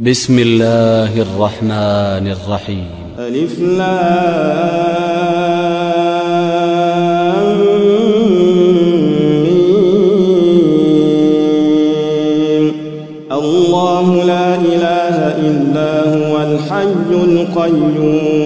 بسم الله الرحمن الرحيم. ألف لام. الله لا إله إلا هو الحي القيوم.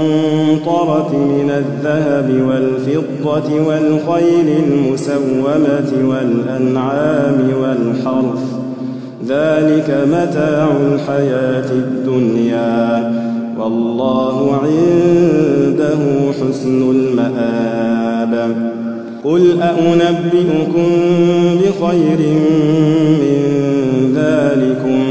من الذهب والفضة والخيل المسومة والأنعام والحرث. ذلك متاع الحياة الدنيا. والله عنده حسن المآب. قل أنبئكم بخير من ذلكم.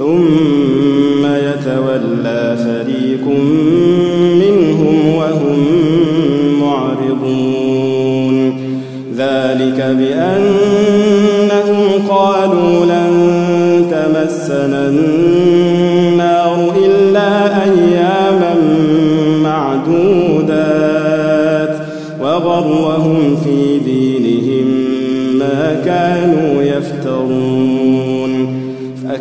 ثم يتولى فريق منهم وهم معرضون. ذلك بأنهم قالوا لن تمسنا النار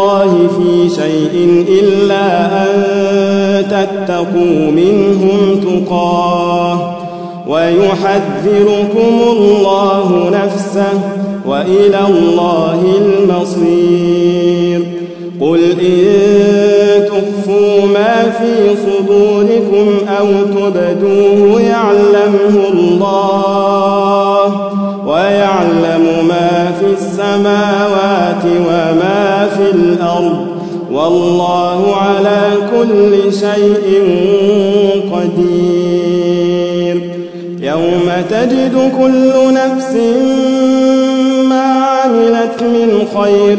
الله في شيء إلا أن تتقوا منهم تقاه ويحذركم الله نفسه وإلى الله المصير. قل إن تخفوا ما في صدوركم أو تبدوه يعلمه الله ويعلم السماوات وما في الأرض والله على كل شيء قدير. يوم تجد كل نفس ما عملت من خير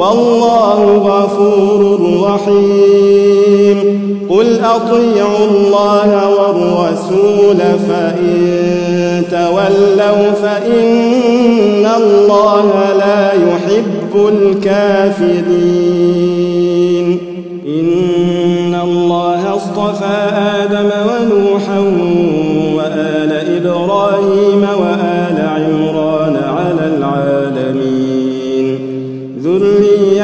والله غفور رحيم. قل أطيعوا الله والرسول فإن تولوا فإن الله لا يحب الكافرين. إن الله اصطفى آدم ونوحا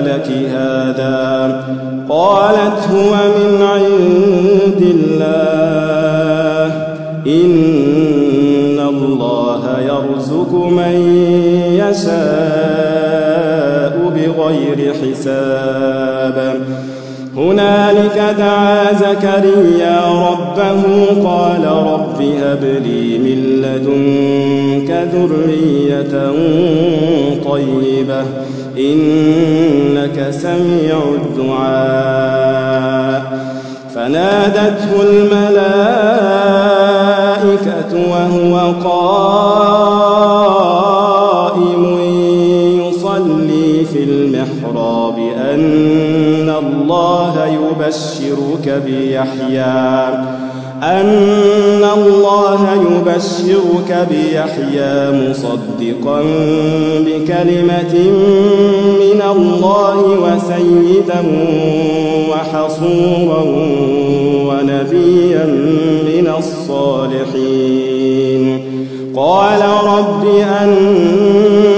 لك هذا. قالت هو من عند الله. إن الله يرزق من يشاء بغير حساب. هنالك دعا زكريا ربه قال رب هب لي من لدنك ذرية طيبة إنك سميع الدعاء. فنادته الملائكة وهو قائم. يبشرك بيحيى. أن الله يبشرك بيحيى مصدقا بكلمة من الله وسيدا وحصورا ونبيا من الصالحين. قال رب أنا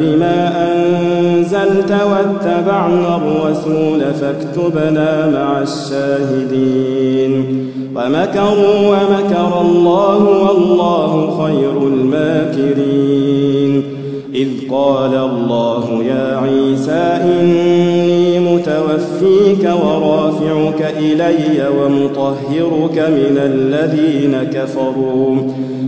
بما أنزلت واتبعنا الرسول فاكتبنا مع الشاهدين. ومكروا ومكر الله والله خير الماكرين. إذ قال الله يا عيسى إني متوفيك ورافعك إلي ومطهرك من الذين كفروا.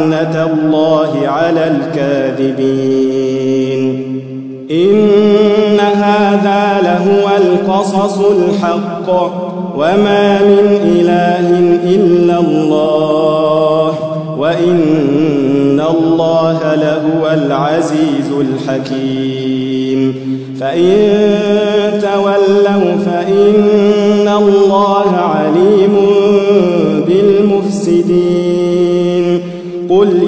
لعنة الله على الكاذبين. إن هذا لهو القصص الحق وما من إله إلا الله وإن الله لهو العزيز الحكيم. فإن تولوا فإن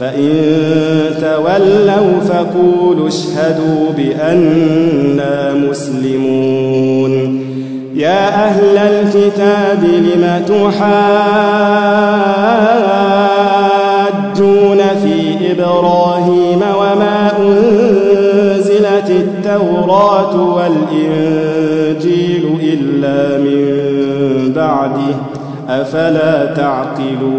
فإن تولوا فقولوا اشهدوا بأننا مسلمون يا أهل الكتاب لم تحاجون في إبراهيم وما أنزلت التوراة والإنجيل إلا من بعده أفلا تعقلون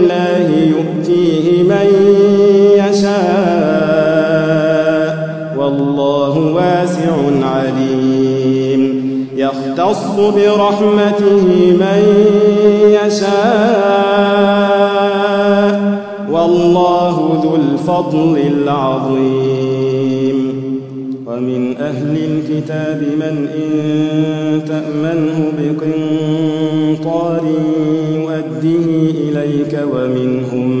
يختص برحمته من يشاء. والله ذو الفضل العظيم. ومن أهل الكتاب من إن تأمنه بقنطار يؤديه إليك ومنهم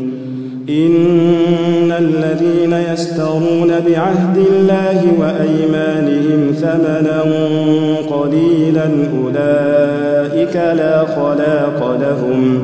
إن الذين يشترون بعهد الله وأيمانهم ثمنا قليلا أولئك لا خلاق لهم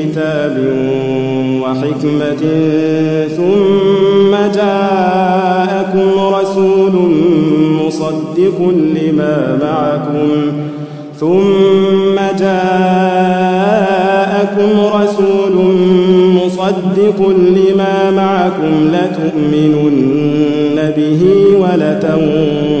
كتاب وحكمة ثم جاءكم رسول مصدق لما معكم ثم جاءكم رسول مصدق لما معكم لتؤمنن به ولتنصرنه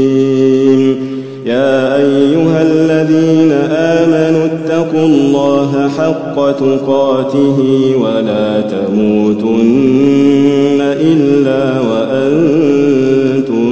الذين آمنوا اتقوا الله حق تقاته ولا تموتن إلا وأنتم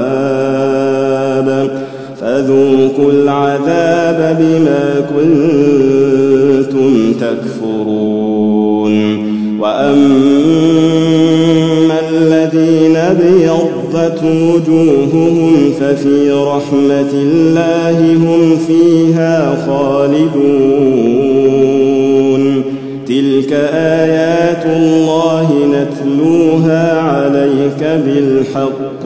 فذوقوا العذاب بما كنتم تكفرون. وأما الذين ابيضت وجوههم ففي رحمة الله هم فيها خالدون. تلك آيات الله نتلوها عليك بالحق.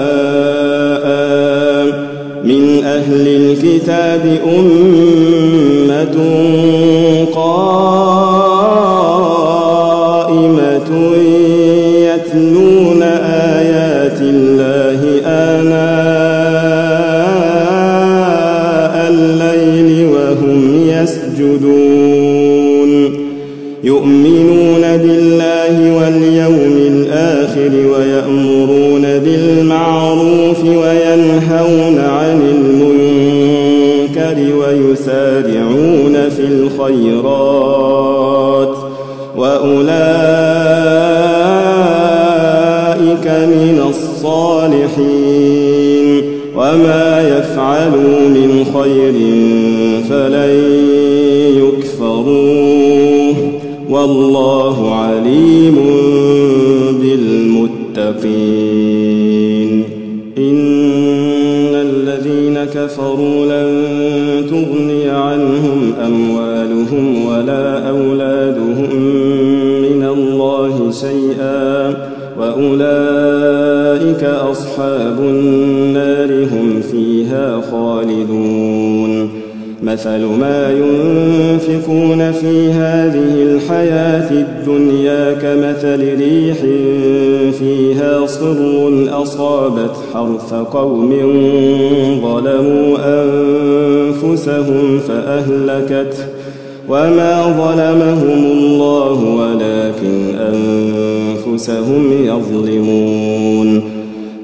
أهل الكتاب أمة قوم ظلموا أنفسهم فأهلكته وما ظلمهم الله ولكن أنفسهم يظلمون.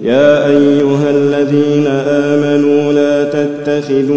يا أيها الذين آمنوا لا تتخذوا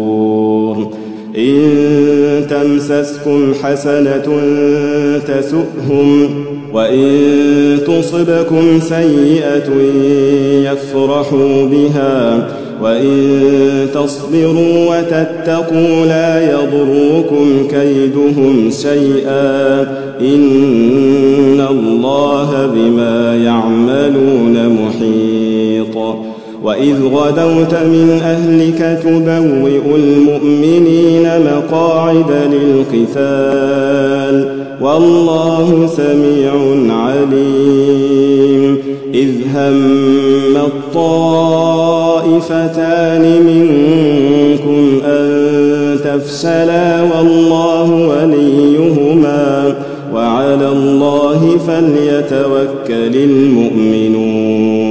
تمسسكم حسنة تسؤهم وإن تصبكم سيئة يفرحوا بها وإن تصبروا وتتقوا لا يضركم كيدهم شيئا إن الله بما يعملون محيط وإذ غدوت من أهلك تبوئ المؤمنين مقاعد للقتال والله سميع عليم إذ هم الطائفتان منكم أن تفشلا والله وليهما وعلى الله فليتوكل المؤمنون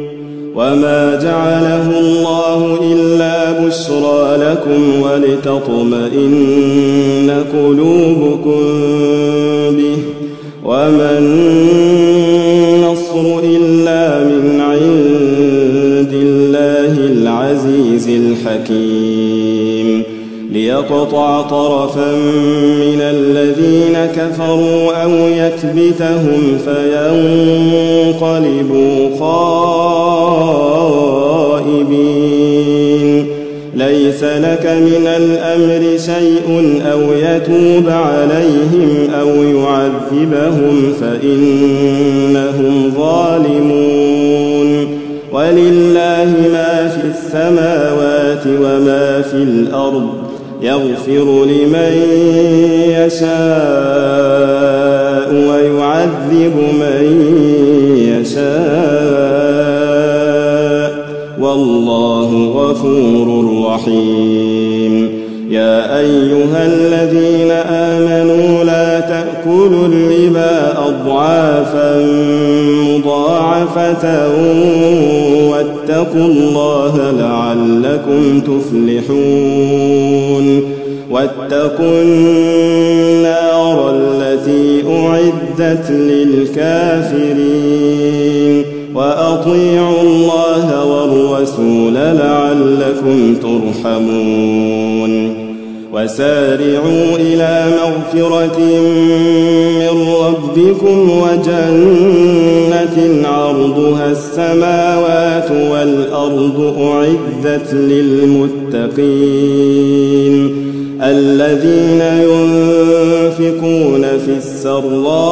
وما جعله الله إلا بشرى لكم ولتطمئن قلوبكم يتوب عليهم أو يعذبهم فإنهم ظالمون. ولله ما في السماوات وما في الأرض يغفر لمن ربكم وجنة عرضها السماوات والأرض أعدت للمتقين الذين ينفقون في السراء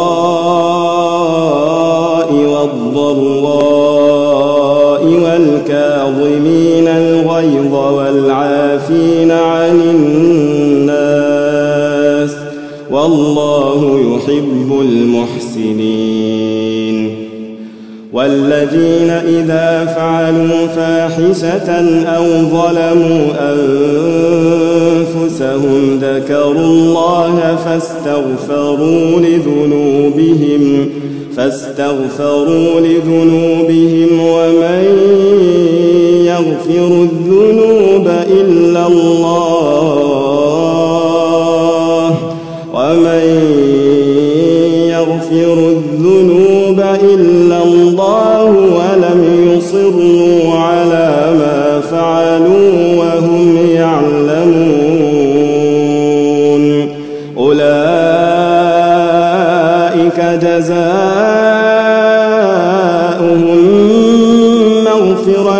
والذين إذا فعلوا فاحشة أو ظلموا أنفسهم ذكروا الله فاستغفروا لذنوبهم فاستغفروا لذنوبهم ومن يغفر الذنوب إلا الله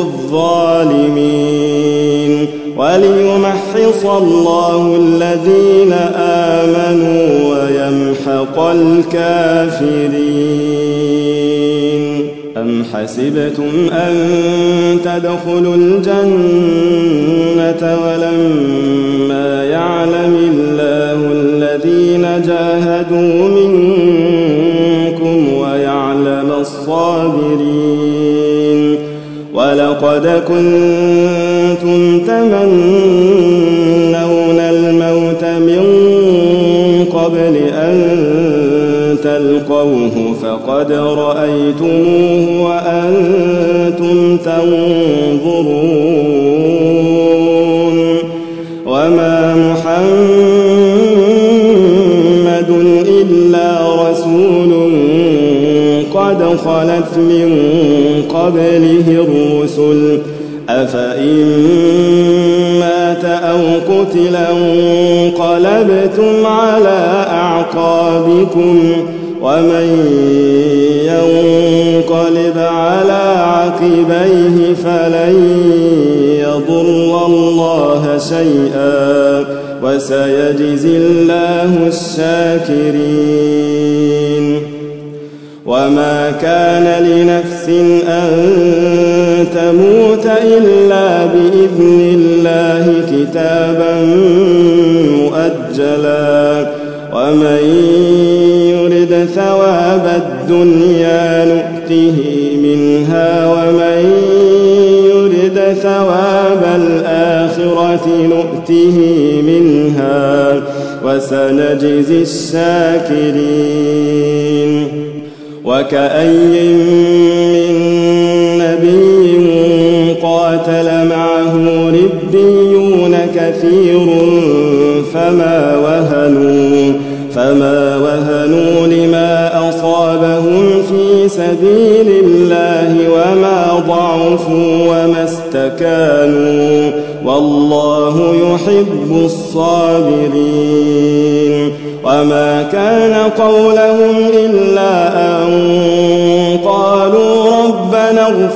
الظالمين وليمحص الله الذين آمنوا ويمحق الكافرين. أم حسبتم أن تدخلوا الجنة ولما ولقد كنتم أعقابكم ومن ينقلب على عقبيه فلن يضر الله شيئا وسيجزي وسنجزي الشاكرين وكأي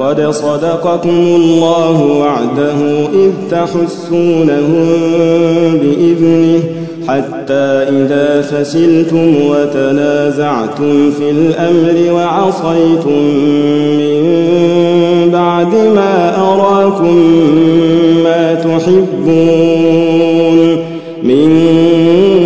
ولقد صدقكم الله وعده إذ تحسونهم بإذنه حتى إذا فشلتم وتنازعتم في الأمر وعصيتم من بعد ما أراكم ما تحبون منكم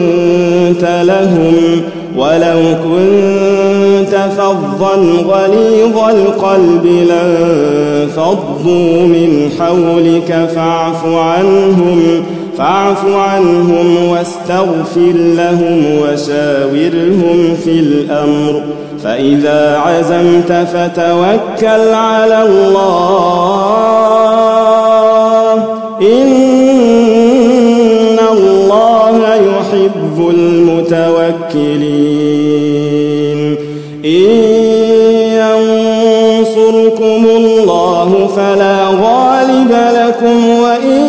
لنت لهم ولو كنت فظا غليظ القلب لانفضوا من حولك فاعف عنهم فاعف عنهم واستغفر لهم وشاورهم في الأمر. فإذا عزمت فتوكل على الله إن المتوكلين إن ينصركم الله فلا غالب لكم وإن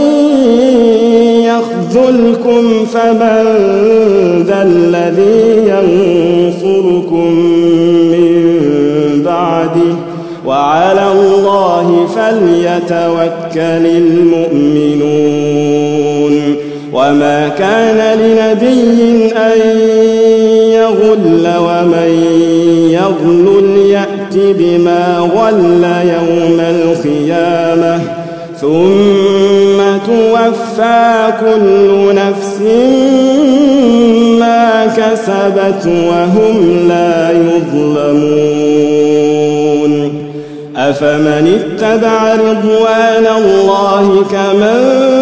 يخذلكم فمن ذا الذي ينصركم من بعده. وعلى الله فليتوكل المؤمنون. وما كان لنبي أن يغل ومن يغل يأت بما غل يوم القيامة ثم توفى كل نفس ما كسبت وهم لا يظلمون أفمن اتبع رضوان الله كمن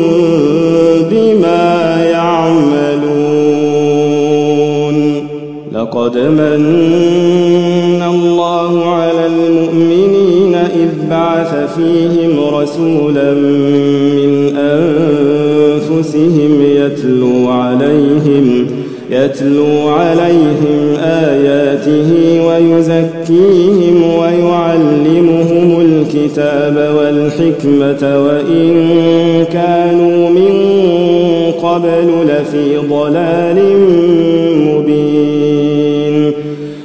لقد من الله على المؤمنين إذ بعث فيهم رسولا من أنفسهم يتلو عليهم يتلو عليهم آياته ويزكيهم ويعلمهم الكتاب والحكمة وإن كانوا من قبل لفي ضلال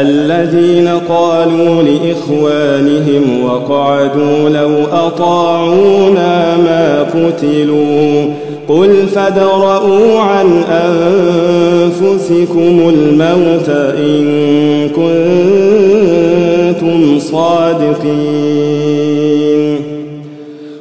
الذين قالوا لإخوانهم وقعدوا لو أطاعونا ما قتلوا قل فادرءوا عن أنفسكم الموت إن كنتم صادقين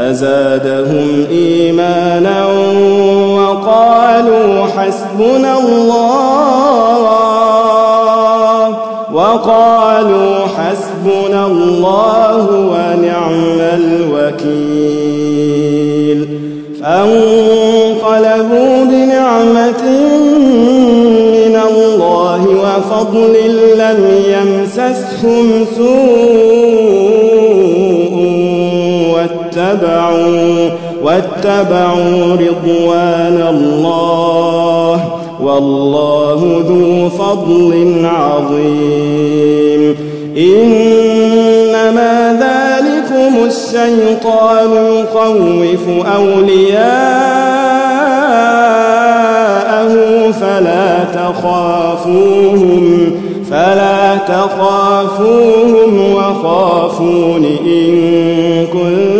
فزادهم إيمانا وقالوا حسبنا الله وقالوا حسبنا الله ونعم الوكيل. فانقلبوا بنعمة من الله وفضل لم يمسسهم سوء واتبعوا واتبعوا رضوان الله والله ذو فضل عظيم. إنما الشيطان يخوف أولياءه فلا تخافوهم فلا تخافوهم وخافون إن كنتم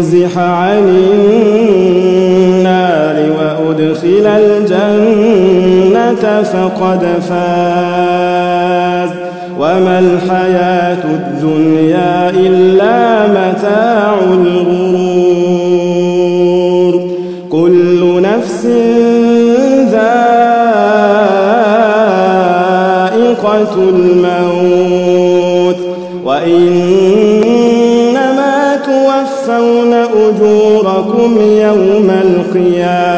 زحزح عن النار وأدخل الجنة فقد فاز. وما الحياة الدنيا إلا متاع الغرور. كل نفس ذائقة الموت.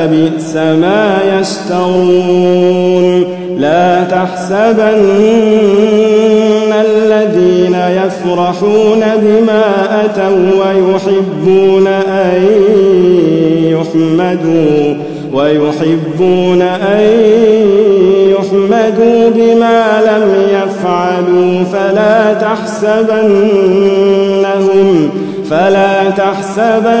فبئس ما يشترون. لا تحسبن الذين يفرحون بما أتوا ويحبون أن يحمدوا ويحبون أن يحمدوا بما لم يفعلوا. فلا تحسبنهم فلا تحسبنهم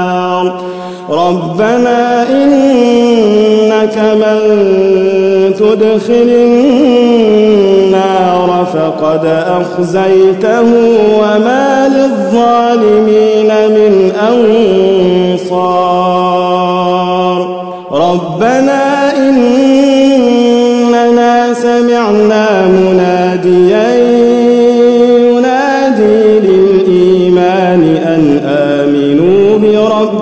ربنا إنك من تدخل النار فقد أخزيته وما للظالمين من أنصار ربنا إننا سمعنا مناديا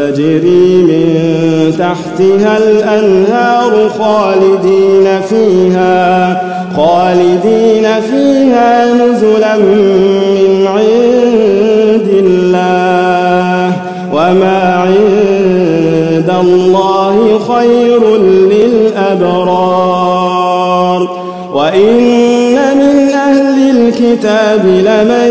تجري من تحتها الأنهار خالدين فيها خالدين فيها نزلا من عند الله. وما عند الله خير للأبرار. وإن من أهل الكتاب لمن